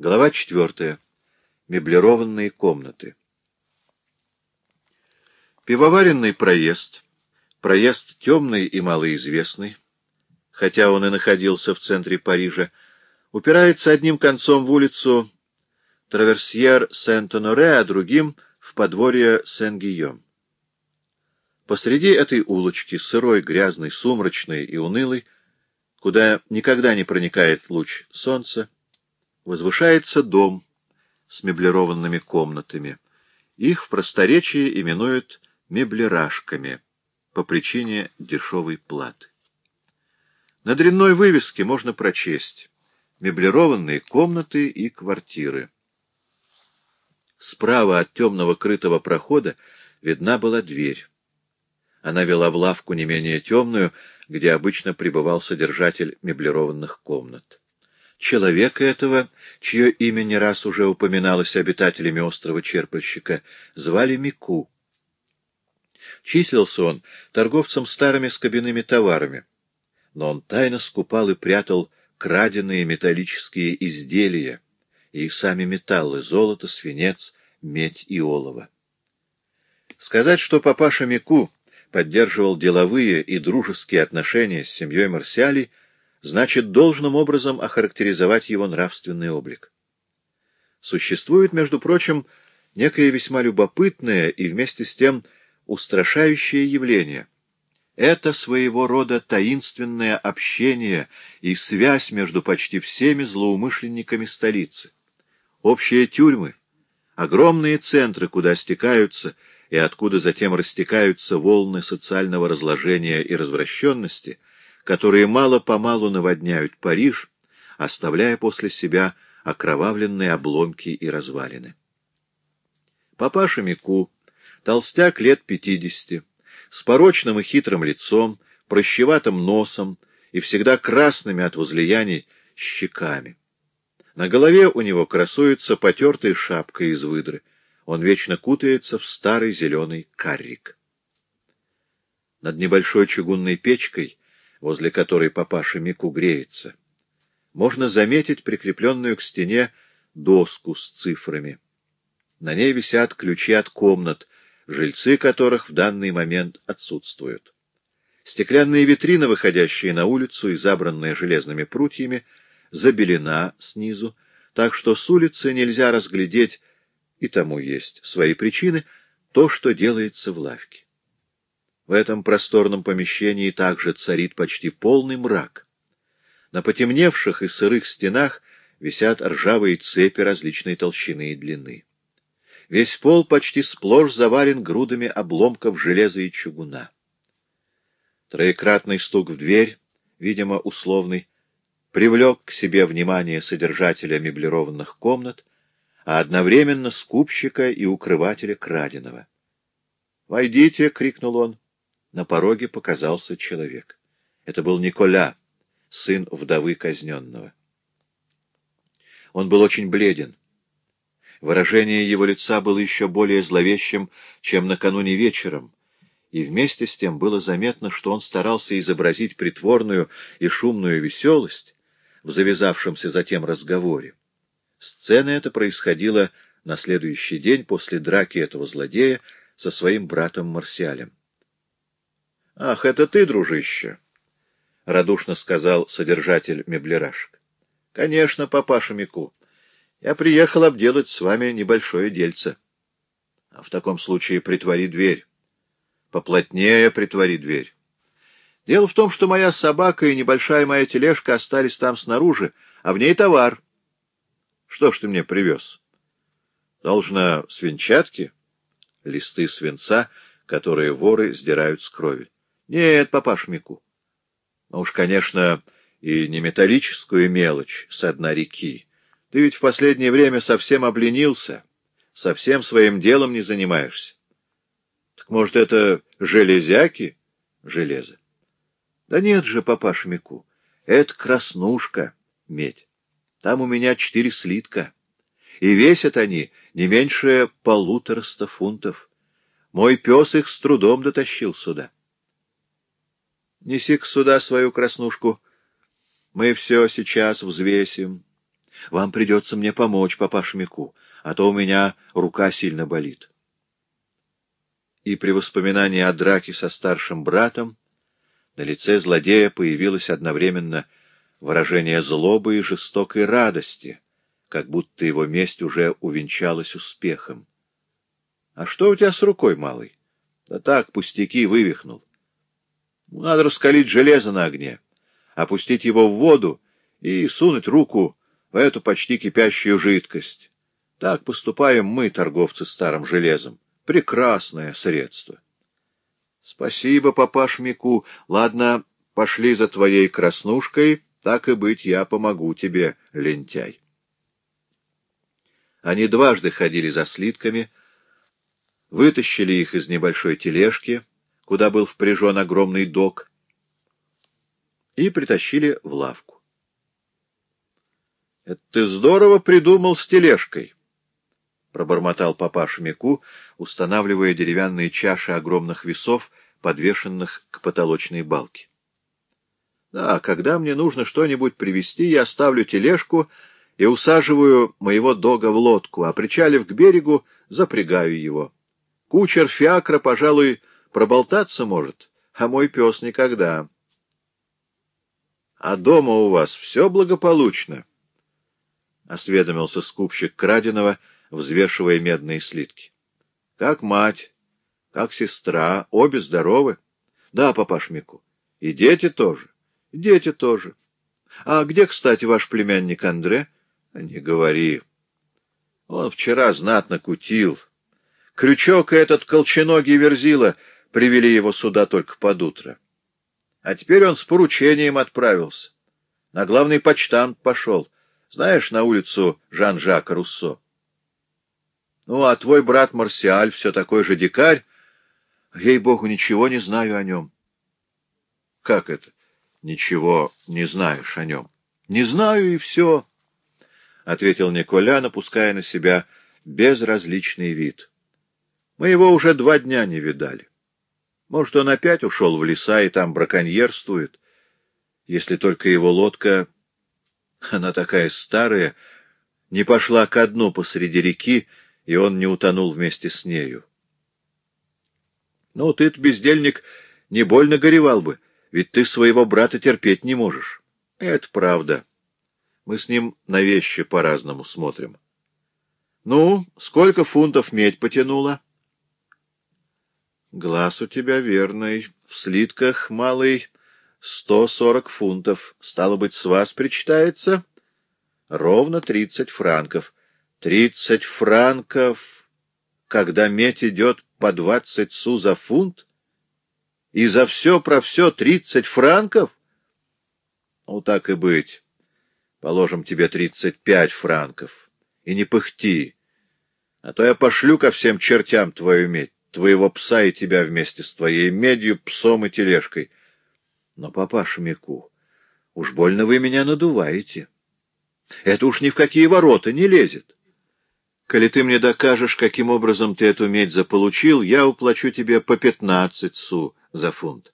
Глава четвертая. Меблированные комнаты. Пивоваренный проезд, проезд темный и малоизвестный, хотя он и находился в центре Парижа, упирается одним концом в улицу Траверсьер Сент-Оноре, а другим — в подворье Сен-Гийом. Посреди этой улочки, сырой, грязной, сумрачной и унылой, куда никогда не проникает луч солнца, возвышается дом с меблированными комнатами. Их в просторечии именуют меблирашками по причине дешевой платы. На дрянной вывеске можно прочесть меблированные комнаты и квартиры. Справа от темного крытого прохода видна была дверь. Она вела в лавку не менее темную, где обычно пребывал содержатель меблированных комнат. Человека этого, чье имя не раз уже упоминалось обитателями острова Черпальщика, звали Мику. Числился он торговцем старыми скобяными товарами, но он тайно скупал и прятал краденые металлические изделия и сами металлы — золото, свинец, медь и олово. Сказать, что папаша Мику поддерживал деловые и дружеские отношения с семьей Марсиалей, значит должным образом охарактеризовать его нравственный облик. Существует, между прочим, некое весьма любопытное и вместе с тем устрашающее явление. Это своего рода таинственное общение и связь между почти всеми злоумышленниками столицы. Общие тюрьмы, огромные центры, куда стекаются и откуда затем растекаются волны социального разложения и развращенности, которые мало-помалу наводняют Париж, оставляя после себя окровавленные обломки и развалины. Папаша Мику, толстяк лет пятидесяти, с порочным и хитрым лицом, прощеватым носом и всегда красными от возлияний щеками. На голове у него красуется потертая шапка из выдры — он вечно кутается в старый зеленый каррик. Над небольшой чугунной печкой, возле которой папаша Мику греется, можно заметить прикрепленную к стене доску с цифрами. На ней висят ключи от комнат, жильцы которых в данный момент отсутствуют. Стеклянные витрины, выходящие на улицу и забранные железными прутьями, забелена снизу, так что с улицы нельзя разглядеть и тому есть свои причины, то, что делается в лавке. В этом просторном помещении также царит почти полный мрак. На потемневших и сырых стенах висят ржавые цепи различной толщины и длины. Весь пол почти сплошь завален грудами обломков железа и чугуна. Троекратный стук в дверь, видимо, условный, привлек к себе внимание содержателя меблированных комнат, а одновременно скупщика и укрывателя краденого. «Войдите!» — крикнул он. На пороге показался человек. Это был Николя, сын вдовы казненного. Он был очень бледен. Выражение его лица было еще более зловещим, чем накануне вечером, и вместе с тем было заметно, что он старался изобразить притворную и шумную веселость в завязавшемся затем разговоре. Сцена эта происходила на следующий день после драки этого злодея со своим братом Марсиалем. — Ах, это ты, дружище! — радушно сказал содержатель меблерашек. — Конечно, папаша Мику. Я приехал обделать с вами небольшое дельце. А в таком случае притвори дверь. Поплотнее притвори дверь. Дело в том, что моя собака и небольшая моя тележка остались там снаружи, а в ней товар — что ж ты мне привез? Должно свинчатки? Листы свинца, которые воры сдирают с крови. Нет, папаш Мику. Ну уж, конечно, и не металлическую мелочь со дна реки. Ты ведь в последнее время совсем обленился, совсем своим делом не занимаешься. Так может, это железяки? Железо. Да нет же, папаш Мику, это краснушка, медь. Там у меня четыре слитка, и весят они не меньше полутораста фунтов. Мой пес их с трудом дотащил сюда. Неси-ка сюда свою краснушку. Мы все сейчас взвесим. Вам придется мне помочь, папаш Мику, а то у меня рука сильно болит. И при воспоминании о драке со старшим братом на лице злодея появилось одновременно выражение злобы и жестокой радости, как будто его месть уже увенчалась успехом. — А что у тебя с рукой, малый? — Да так, пустяки, вывихнул. Надо раскалить железо на огне, опустить его в воду и сунуть руку в эту почти кипящую жидкость. Так поступаем мы, торговцы старым железом. Прекрасное средство. Спасибо, папаш Мику. Ладно, пошли за твоей краснушкой. Так и быть, я помогу тебе, лентяй. Они дважды ходили за слитками, вытащили их из небольшой тележки, куда был впряжен огромный док, и притащили в лавку. — Это ты здорово придумал с тележкой, — пробормотал папаша Мику, устанавливая деревянные чаши огромных весов, подвешенных к потолочной балке. — Да, когда мне нужно что-нибудь привезти, я ставлю тележку и усаживаю моего дога в лодку, а причалив к берегу, запрягаю его. Кучер фиакра, пожалуй, проболтаться может, а мой пес никогда. — А дома у вас все благополучно? —— осведомился скупщик краденого, взвешивая медные слитки. — Как мать, как сестра, обе здоровы? — Да, папаш Мику. — И дети тоже? — Дети тоже. — А где, кстати, ваш племянник Андре? — Не говори. Он вчера знатно кутил. Крючок этот колченогий верзила привели его сюда только под утро. А теперь он с поручением отправился. На главный почтамт пошел — знаешь, на улицу Жан-Жака Руссо. Ну, а твой брат Марсиаль все такой же дикарь. Ей-богу, ничего не знаю о нем. Как это? Ничего не знаешь о нем? Не знаю, и все, — ответил Николя, напуская на себя безразличный вид. Мы его уже два дня не видали. Может, он опять ушел в леса и там браконьерствует, если только его лодка она такая старая, не пошла ко дну посреди реки, и он не утонул вместе с нею. Ну, ты-то, бездельник, не больно горевал бы, ведь ты своего брата терпеть не можешь. Это правда. Мы с ним на вещи по-разному смотрим. Ну, сколько фунтов медь потянула? Глаз у тебя верный. В слитках, малый, Сто сорок фунтов. Стало быть, с вас причитается? Ровно тридцать франков. Тридцать франков, когда медь идет по двадцать су за фунт? И за все про все тридцать франков? Ну, так и быть. Положим тебе тридцать пять франков. И не пыхти. А то я пошлю ко всем чертям твою медь, твоего пса и тебя вместе с твоей медью, псом и тележкой. Но, папаша Мику, уж больно вы меня надуваете. Это уж ни в какие ворота не лезет. Коли ты мне докажешь, каким образом ты эту медь заполучил, я уплачу тебе по пятнадцать су за фунт.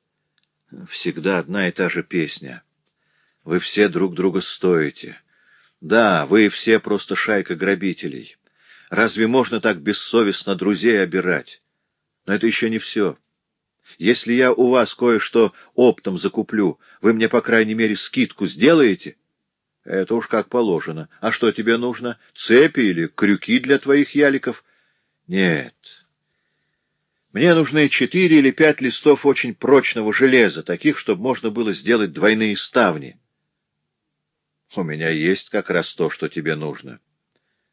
Всегда одна и та же песня. Вы все друг друга стоите. Да, вы все просто шайка грабителей. Разве можно так бессовестно друзей обирать? Но это еще не все. Если я у вас кое-что оптом закуплю, вы мне, по крайней мере, скидку сделаете? Это уж как положено. А что тебе нужно? Цепи или крюки для твоих яликов? Нет. Мне нужны четыре или пять листов очень прочного железа, таких, чтобы можно было сделать двойные ставни. У меня есть как раз то, что тебе нужно.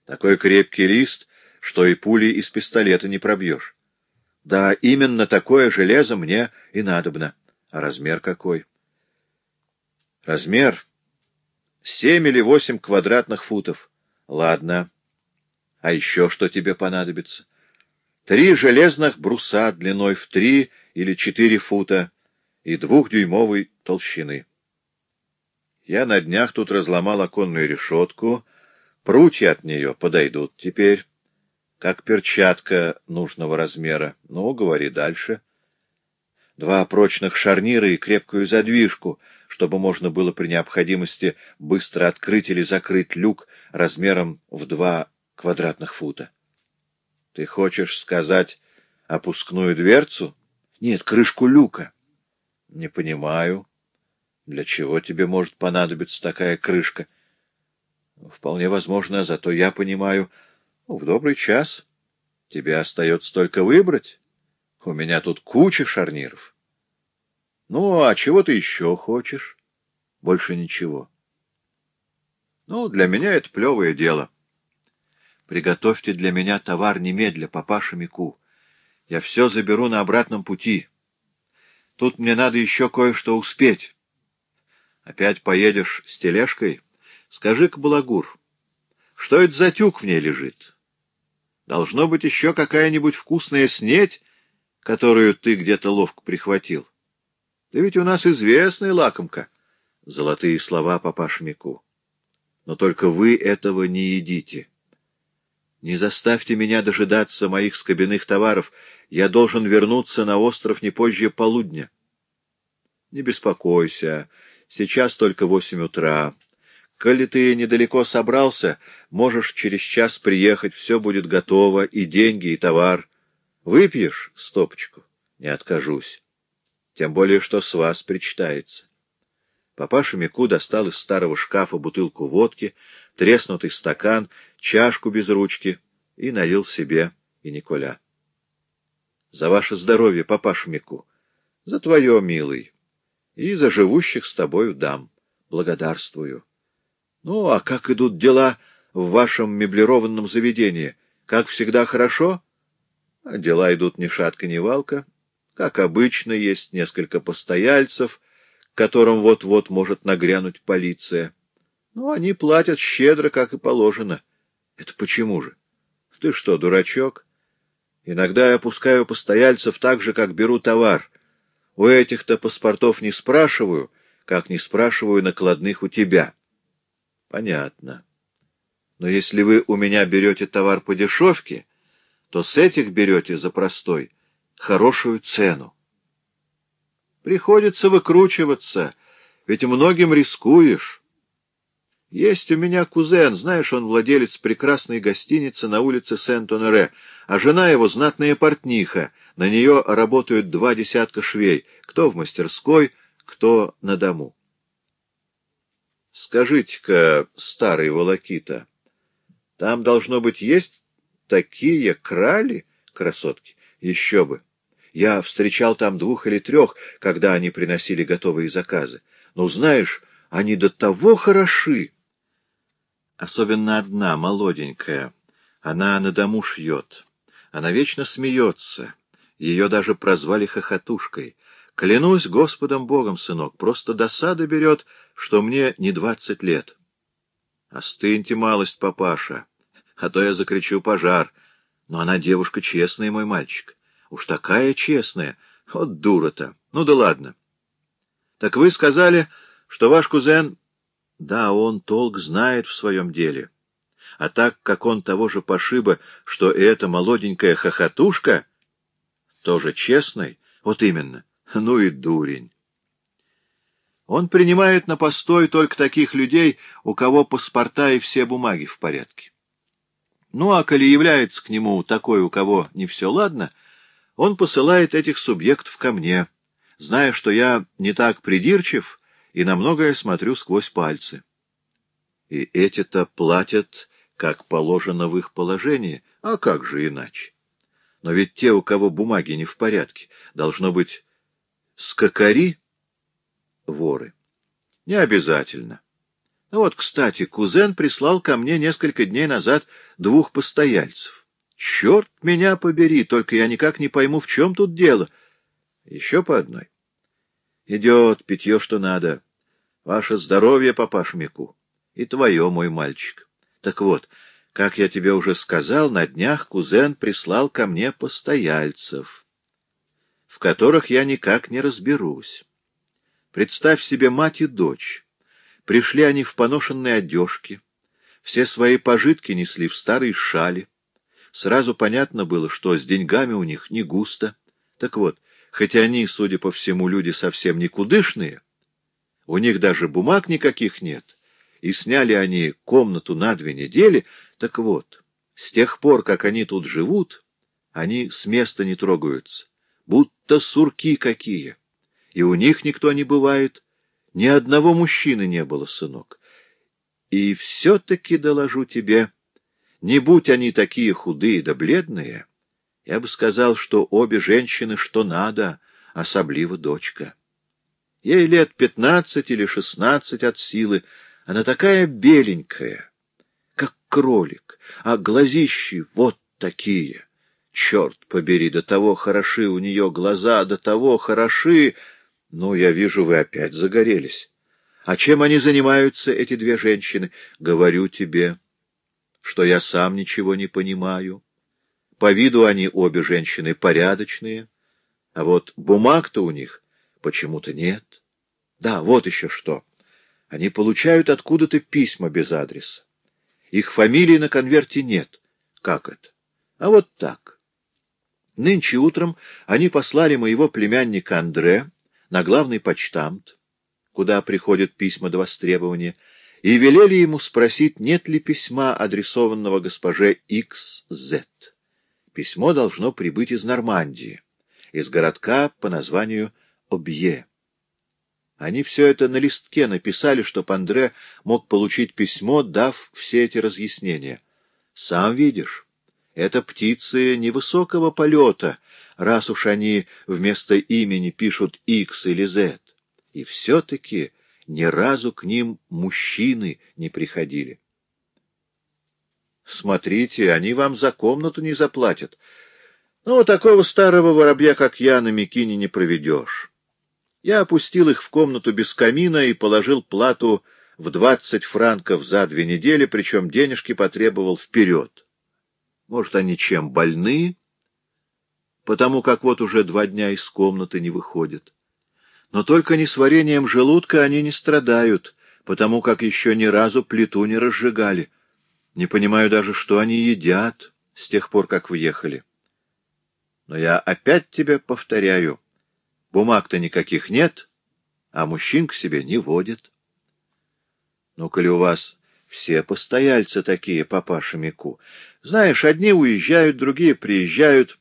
Такой крепкий лист, что и пули из пистолета не пробьешь. Да, именно такое железо мне и надобно. А размер какой? Размер семь или восемь квадратных футов. Ладно. А еще что тебе понадобится? Три железных бруса длиной в три или четыре фута и двухдюймовой толщины. Я на днях тут разломал оконную решетку, прутья от нее подойдут теперь как перчатка нужного размера. Ну, говори дальше. Два прочных шарнира и крепкую задвижку, чтобы можно было при необходимости быстро открыть или закрыть люк размером в два квадратных фута. Ты хочешь сказать опускную дверцу? Нет, крышку люка. Не понимаю. Для чего тебе может понадобиться такая крышка? Вполне возможно, зато я понимаю. Ну, в добрый час. Тебе остается только выбрать. У меня тут куча шарниров. Ну, а чего ты еще хочешь? Больше ничего. Ну, для меня это плевое дело. Приготовьте для меня товар немедля, папаша Мику. Я все заберу на обратном пути. Тут мне надо еще кое-что успеть. Опять поедешь с тележкой? Скажи-ка, Балагур, что это за тюк в ней лежит? Должно быть еще какая-нибудь вкусная снеть, которую ты где-то ловко прихватил. Ты ведь у нас известный лакомка. Золотые слова папаш Мику. Но только вы этого не едите. Не заставьте меня дожидаться моих скобяных товаров. Я должен вернуться на остров не позже полудня. Не беспокойся, сейчас только восемь утра. Коли ты недалеко собрался, можешь через час приехать, все будет готово, и деньги, и товар. Выпьешь стопочку? Не откажусь. Тем более, что с вас причитается. Папаша Мику достал из старого шкафа бутылку водки, треснутый стакан, чашку без ручки и налил себе и Николя. — За ваше здоровье, папаша Мику! За твое, милый! И за живущих с тобою дам. Благодарствую. Ну, а как идут дела в вашем меблированном заведении? Как всегда хорошо? А дела идут ни шатка, ни валка. Как обычно, есть несколько постояльцев — которым вот-вот может нагрянуть полиция. Ну, они платят щедро, как и положено. Это почему же? Ты что, дурачок? Иногда я опускаю постояльцев так же, как беру товар. У этих-то паспортов не спрашиваю, как не спрашиваю накладных у тебя. Понятно. Но если вы у меня берете товар по дешевке, то с этих берете за простой хорошую цену. Приходится выкручиваться, ведь многим рискуешь. Есть у меня кузен, знаешь, он владелец прекрасной гостиницы на улице Сент-Оноре, а жена его знатная портниха, на нее работают два десятка швей, кто в мастерской, кто на дому. Скажите-ка, старый волокита, там, должно быть, есть такие крали, красотки? Еще бы! Я встречал там двух или трех, когда они приносили готовые заказы. Но, знаешь, они до того хороши. Особенно одна, молоденькая. Она на дому шьет. Она вечно смеется. Ее даже прозвали хохотушкой. Клянусь Господом Богом, сынок, просто досада берет, что мне не двадцать лет. Остыньте малость, папаша, а то я закричу пожар. Но она девушка честная, мой мальчик. Уж такая честная. Вот дура-то. Ну да ладно. Так вы сказали, что ваш кузен... Да, он толк знает в своем деле. А так как он того же пошиба, что и эта молоденькая хохотушка, тоже честный, вот именно, ну и дурень. Он принимает на постой только таких людей, у кого паспорта и все бумаги в порядке. Ну, а коли является к нему такой, у кого не все ладно, он посылает этих субъектов ко мне, зная, что я не так придирчив и на многое смотрю сквозь пальцы. И эти-то платят, как положено в их положении, а как же иначе? Но ведь те, у кого бумаги не в порядке, должно быть скакари, воры. Не обязательно. Вот, кстати, кузен прислал ко мне несколько дней назад двух постояльцев. Черт меня побери, только я никак не пойму, в чем тут дело. Еще по одной. Идет питье, что надо. Ваше здоровье, папаш Мику. И твое, мой мальчик. Так вот, как я тебе уже сказал, на днях кузен прислал ко мне постояльцев, в которых я никак не разберусь. Представь себе мать и дочь. Пришли они в поношенной одежке, все свои пожитки несли в старой шали, Сразу понятно было, что с деньгами у них не густо. Так вот, хотя они, судя по всему, люди совсем никудышные, У них даже бумаг никаких нет, и сняли они комнату на две недели, так вот, с тех пор, как они тут живут, они с места не трогаются, будто сурки какие, и у них никто не бывает, ни одного мужчины не было, сынок. И все-таки доложу тебе, не будь они такие худые да бледные, я бы сказал, что обе женщины что надо, особливо дочка. Ей лет пятнадцать или шестнадцать от силы, она такая беленькая, как кролик, а глазищи вот такие. Черт побери, до того хороши у нее глаза, до того хороши... Ну, я вижу, вы опять загорелись. А чем они занимаются, эти две женщины? Говорю тебе, что я сам ничего не понимаю. По виду они обе женщины порядочные, а вот бумаг-то у них почему-то нет. Да, вот еще что. Они получают откуда-то письма без адреса. Их фамилии на конверте нет. Как это? А вот так. Нынче утром они послали моего племянника Андре на главный почтамт, куда приходят письма до востребования, и велели ему спросить, нет ли письма, адресованного госпоже XZ. Письмо должно прибыть из Нормандии, из городка по названию Обье. Они все это на листке написали, чтоб Андре мог получить письмо, дав все эти разъяснения. Сам видишь, это птицы невысокого полета, раз уж они вместо имени пишут X или Z. И все-таки ни разу к ним мужчины не приходили. Смотрите, они вам за комнату не заплатят. Ну, такого старого воробья, как я, на Микине не проведешь. Я опустил их в комнату без камина и положил плату в двадцать франков за две недели, причем денежки потребовал вперед. Может, они чем больны, потому как вот уже два дня из комнаты не выходят. Но только несварением желудка они не страдают, потому как еще ни разу плиту не разжигали. Не понимаю даже, что они едят с тех пор, как въехали. Но я опять тебе повторяю — Бумаг-то никаких нет, а мужчин к себе не водят. Ну, коли у вас все постояльцы такие, папаша Мику, знаешь, одни уезжают, другие приезжают,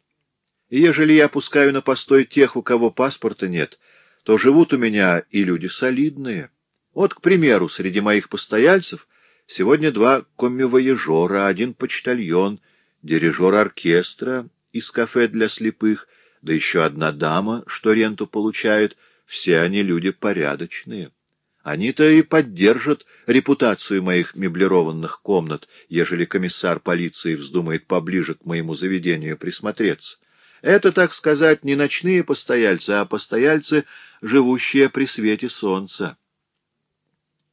и ежели я пускаю на постой тех, у кого паспорта нет, то живут у меня и люди солидные. Вот, к примеру, среди моих постояльцев сегодня два коммивояжера, один почтальон, дирижер оркестра из кафе для слепых — да еще одна дама, что ренту получает, все они люди порядочные. Они-то и поддержат репутацию моих меблированных комнат, ежели комиссар полиции вздумает поближе к моему заведению присмотреться. Это, так сказать, не ночные постояльцы, а постояльцы, живущие при свете солнца.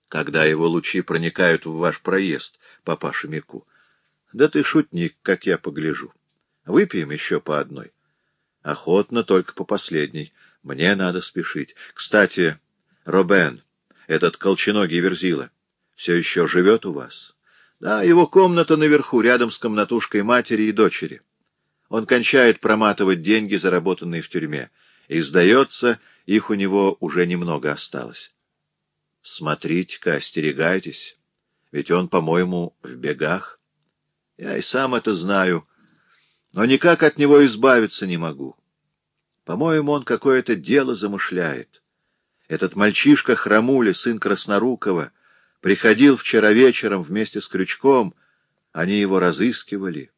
Когда его лучи проникают в ваш проезд, папаша Мику. Да ты шутник, как я погляжу. Выпьем еще по одной. Охотно, только по последней. Мне надо спешить. Кстати, Робен, этот колченогий верзила, все еще живет у вас? Да, его комната наверху, рядом с комнатушкой матери и дочери. Он кончает проматывать деньги, заработанные в тюрьме, и, сдается, их у него уже немного осталось. Смотрите-ка, остерегайтесь, ведь он, по-моему, в бегах. Я и сам это знаю, — но никак от него избавиться не могу. По-моему, он какое-то дело замышляет. Этот мальчишка Храмуля, сын Краснорукова, приходил вчера вечером вместе с Крючком, они его разыскивали.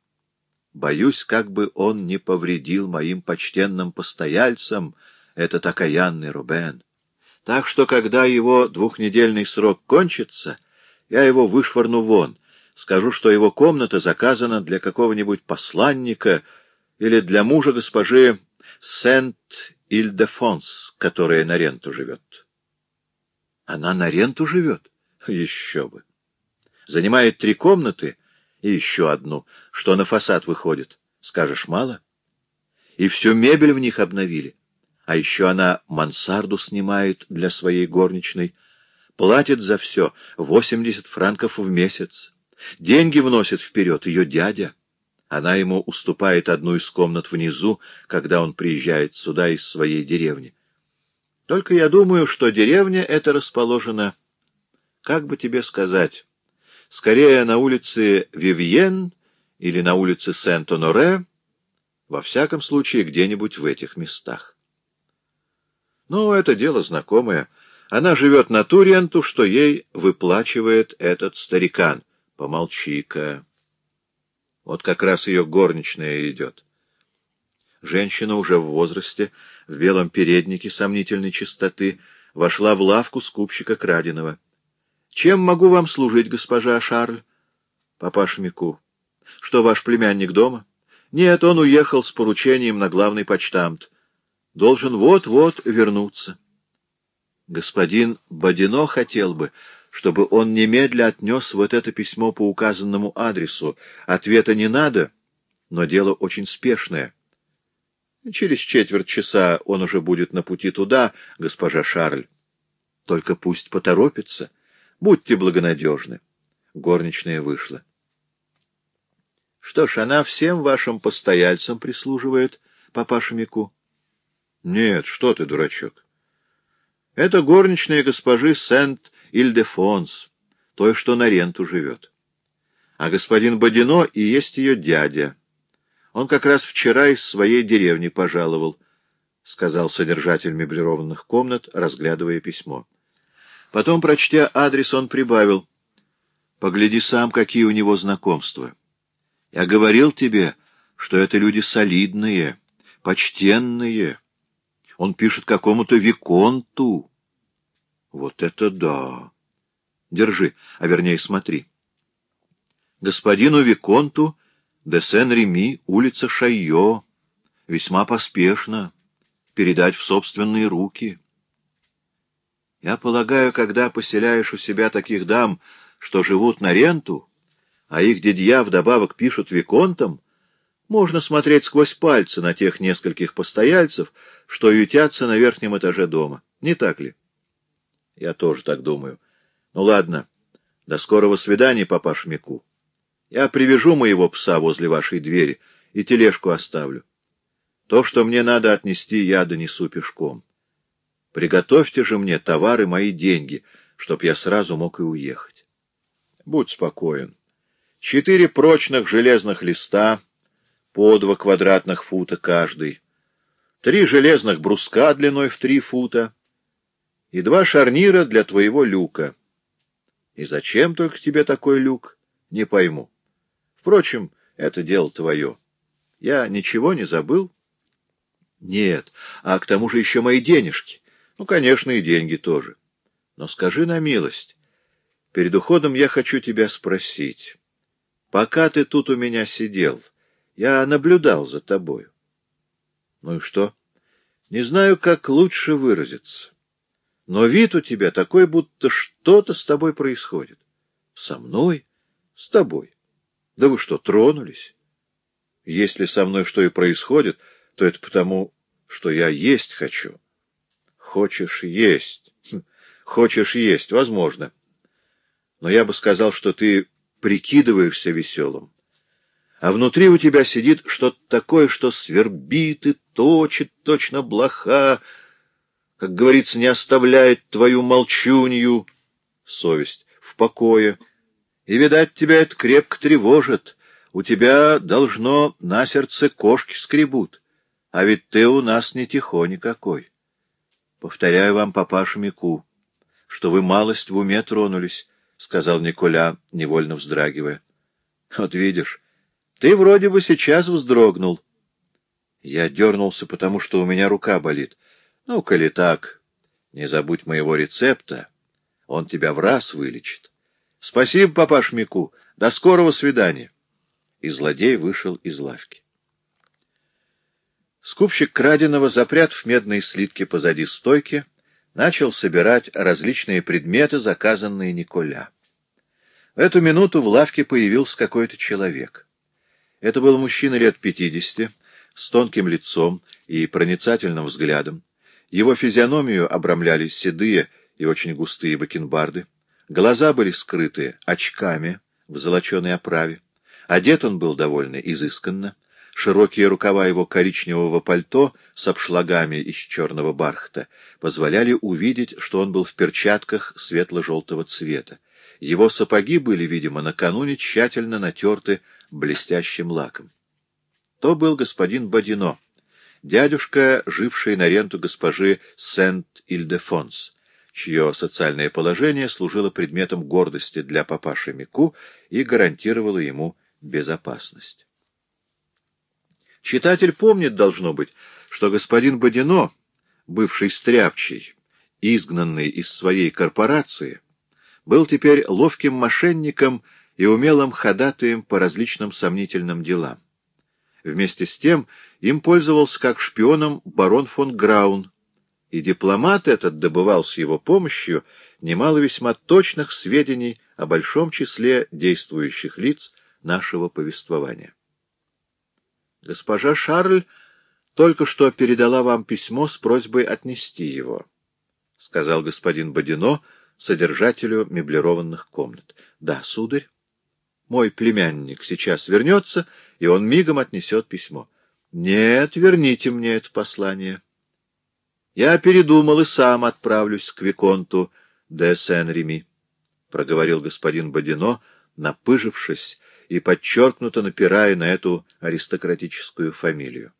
Боюсь, как бы он не повредил моим почтенным постояльцам этот окаянный Рубен. Так что, когда его двухнедельный срок кончится, я его вышвырну вон — Скажу, что его комната заказана для какого-нибудь посланника или для мужа госпожи Сент-Ильдефонс, которая на ренту живет. Она на ренту живет? Еще бы. Занимает три комнаты и еще одну, что на фасад выходит. Скажешь, мало? И всю мебель в них обновили. А еще она мансарду снимает для своей горничной. Платит за все восемьдесят франков в месяц. Деньги вносит вперед ее дядя. Она ему уступает одну из комнат внизу, когда он приезжает сюда из своей деревни. Только я думаю, что деревня эта расположена, как бы тебе сказать, скорее на улице Вивьен или на улице Сент-Оноре, во всяком случае где-нибудь в этих местах. Ну, это дело знакомое. Она живет на ту ренту, что ей выплачивает этот старикан. Помолчи-ка. Вот как раз ее горничная идет. Женщина уже в возрасте, в белом переднике сомнительной чистоты, вошла в лавку скупщика краденого. — Чем могу вам служить, госпожа Шарль? — Папаша Мику. — Что, ваш племянник дома? — Нет, он уехал с поручением на главный почтамт. Должен вот-вот вернуться. Господин Бодино хотел бы, чтобы он немедля отнес вот это письмо по указанному адресу. Ответа не надо, но дело очень спешное. Через четверть часа он уже будет на пути туда, госпожа Шарль. Только пусть поторопится. Будьте благонадежны. Горничная вышла. Что ж, она всем вашим постояльцам прислуживает, папаша Мику. Нет, что ты, дурачок. Это горничная госпожи Сент-Ильдефонс, той, что на ренту живет. А господин Бодино и есть ее дядя. Он как раз вчера из своей деревни пожаловал, — сказал содержатель меблированных комнат, разглядывая письмо. Потом, прочтя адрес, он прибавил. — Погляди сам, какие у него знакомства. Я говорил тебе, что это люди солидные, почтенные. Он пишет какому-то виконту. Вот это да! Держи, а вернее смотри. Господину виконту де Сен-Реми, улица Шайо, весьма поспешно, передать в собственные руки. Я полагаю, когда поселяешь у себя таких дам, что живут на ренту, а их дядья вдобавок пишут виконтам, можно смотреть сквозь пальцы на тех нескольких постояльцев, что ютятся на верхнем этаже дома. Не так ли? Я тоже так думаю. Ну ладно, до скорого свидания, папаш Мику. Я привяжу моего пса возле вашей двери и тележку оставлю. То, что мне надо отнести, я донесу пешком. Приготовьте же мне товары, мои деньги, чтоб я сразу мог и уехать. Будь спокоен. Четыре прочных железных листа, по два квадратных фута каждый, три железных бруска длиной в три фута и два шарнира для твоего люка. И зачем только тебе такой люк, не пойму. Впрочем, это дело твое. Я ничего не забыл? Нет, а к тому же еще мои денежки. Ну, конечно, и деньги тоже. Но скажи на милость, перед уходом я хочу тебя спросить. Пока ты тут у меня сидел, я наблюдал за тобою. Ну и что? Не знаю, как лучше выразиться. Но вид у тебя такой, будто что-то с тобой происходит. Со мной? С тобой. Да вы что, тронулись? Если со мной что и происходит, то это потому, что я есть хочу. Хочешь есть. Хм, хочешь есть, возможно. Но я бы сказал, что ты прикидываешься веселым. А внутри у тебя сидит что-то такое, что свербит и точит, точно блоха, как говорится, не оставляет твою молчунью, совесть, в покое. И, видать, тебя это крепко тревожит. У тебя, должно, на сердце кошки скребут. А ведь ты у нас не тихо никакой. Повторяю вам, папаша Мику, что вы малость в уме тронулись, — сказал Николя, невольно вздрагивая. — Вот видишь, ты вроде бы сейчас вздрогнул. Я дернулся, потому что у меня рука болит. Ну, коли так, не забудь моего рецепта, он тебя в раз вылечит. — Спасибо, папаш Мику. До скорого свидания. И злодей вышел из лавки. Скупщик краденого, запрятав медные слитки позади стойки, начал собирать различные предметы, заказанные Николя. В эту минуту в лавке появился какой-то человек. Это был мужчина лет пятидесяти, с тонким лицом и проницательным взглядом. Его физиономию обрамляли седые и очень густые бакенбарды. Глаза были скрыты очками в золоченой оправе. Одет он был довольно изысканно. Широкие рукава его коричневого пальто с обшлагами из черного бархата позволяли увидеть, что он был в перчатках светло-желтого цвета. Его сапоги были, видимо, накануне тщательно натерты блестящим лаком. То был господин Бодино, дядюшка, живший на ренту госпожи Сент-Ильдефонс, чье социальное положение служило предметом гордости для папаши Мику и гарантировало ему безопасность. Читатель помнит, должно быть, что господин Бодино, бывший стряпчий, изгнанный из своей корпорации, был теперь ловким мошенником и умелым ходатаем по различным сомнительным делам. Вместе с тем им пользовался как шпионом барон фон Граун, и дипломат этот добывал с его помощью немало весьма точных сведений о большом числе действующих лиц нашего повествования. Госпожа Шарль только что передала вам письмо с просьбой отнести его, — сказал господин Бодино, содержателю меблированных комнат. — Да, сударь. Мой племянник сейчас вернется, и он мигом отнесет письмо. — Нет, верните мне это послание. Я передумал и сам отправлюсь к Виконту де Сен-Реми, — проговорил господин Бодино, напыжившись и подчеркнуто напирая на эту аристократическую фамилию.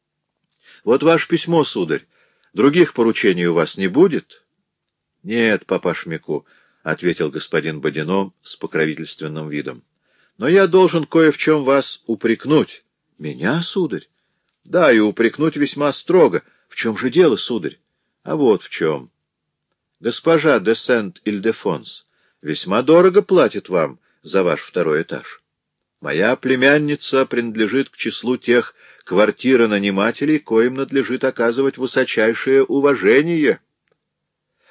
— Вот ваше письмо, сударь. Других поручений у вас не будет? — Нет, папа Шмику, — ответил господин Бодино с покровительственным видом. — Но я должен кое в чем вас упрекнуть. — Меня, сударь? — Да, и упрекнуть весьма строго. В чем же дело, сударь? — А вот в чем. Госпожа де Сент-Ильдефонс весьма дорого платит вам за ваш второй этаж. Моя племянница принадлежит к числу тех квартиронанимателей, коим надлежит оказывать высочайшее уважение.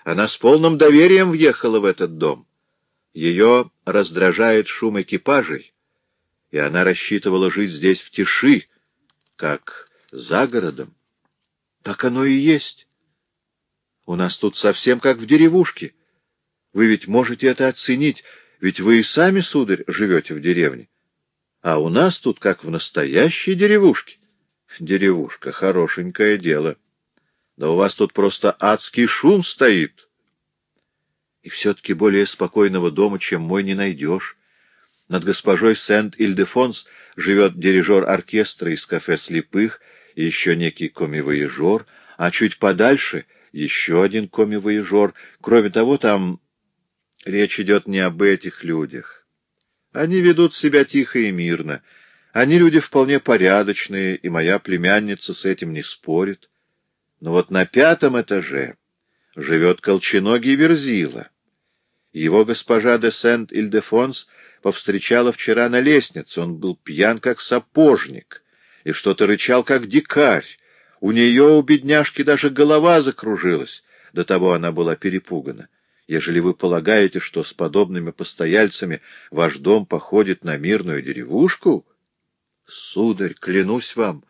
Она с полным доверием въехала в этот дом. Ее раздражает шум экипажей, и она рассчитывала жить здесь в тиши, как за городом. Так оно и есть. У нас тут совсем как в деревушке. Вы ведь можете это оценить, ведь вы и сами, сударь, живете в деревне. А у нас тут как в настоящей деревушке. Деревушка — хорошенькое дело. Да у вас тут просто адский шум стоит. И все-таки более спокойного дома, чем мой, не найдешь. Над госпожой Сент-Ильдефонс живет дирижер оркестра из кафе «Слепых» и еще некий коми-воежор, а чуть подальше еще один коми-воежор. Кроме того, там Речь идет не об этих людях. Они ведут себя тихо и мирно. Они люди вполне порядочные, и моя племянница с этим не спорит. Но вот на пятом этаже живет колченогий Верзила. Его госпожа де Сент-Ильдефонс повстречала вчера на лестнице. Он был пьян, как сапожник, и что-то рычал, как дикарь. У нее, у бедняжки, даже голова закружилась. До того она была перепугана ежели вы полагаете, что с подобными постояльцами ваш дом походит на мирную деревушку? Сударь, клянусь вам,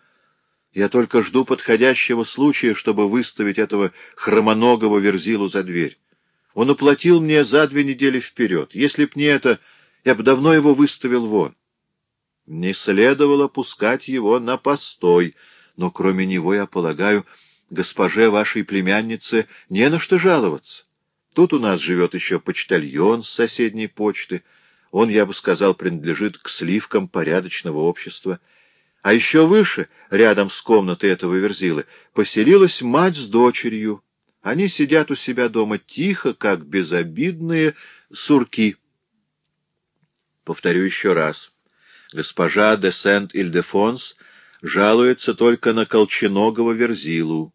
я только жду подходящего случая, чтобы выставить этого хромоногого верзилу за дверь. Он уплатил мне за две недели вперед. Если б не это, я бы давно его выставил вон. Не следовало пускать его на постой, но кроме него, я полагаю, госпоже вашей племяннице не на что жаловаться. Тут у нас живет еще почтальон с соседней почты. Он, я бы сказал, принадлежит к сливкам порядочного общества. А еще выше, рядом с комнатой этого верзилы, поселилась мать с дочерью. Они сидят у себя дома тихо, как безобидные сурки. Повторю еще раз. Госпожа де Сент-Ильдефонс жалуется только на колченогого верзилу.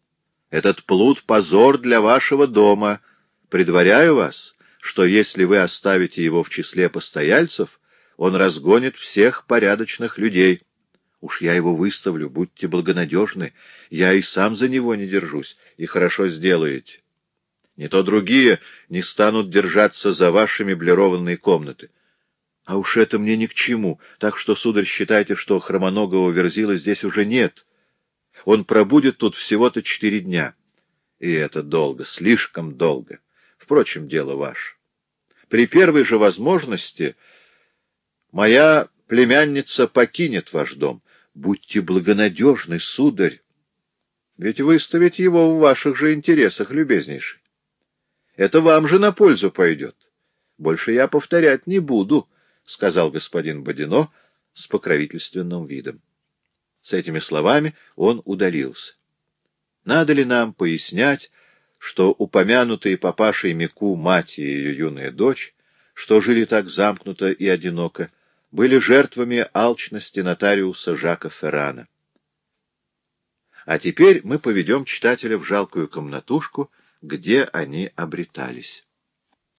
Этот плут — позор для вашего дома — Предваряю вас, что если вы оставите его в числе постояльцев, он разгонит всех порядочных людей. Уж я его выставлю, будьте благонадежны. Я и сам за него не держусь, и хорошо сделаете. Не то другие не станут держаться за ваши меблированные комнаты. А уж это мне ни к чему, так что, сударь, считайте, что хромоногого верзила здесь уже нет. Он пробудет тут всего-то четыре дня. И это долго, слишком долго. Впрочем, дело ваше. При первой же возможности моя племянница покинет ваш дом. Будьте благонадежны, сударь. Ведь выставить его в ваших же интересах, любезнейший. Это вам же на пользу пойдет. Больше я повторять не буду, — сказал господин Бодино с покровительственным видом. С этими словами он удалился. Надо ли нам пояснять, что упомянутые папашей Мику мать и ее юная дочь, что жили так замкнуто и одиноко, были жертвами алчности нотариуса Жака Феррана. А теперь мы поведем читателя в жалкую комнатушку, где они обретались.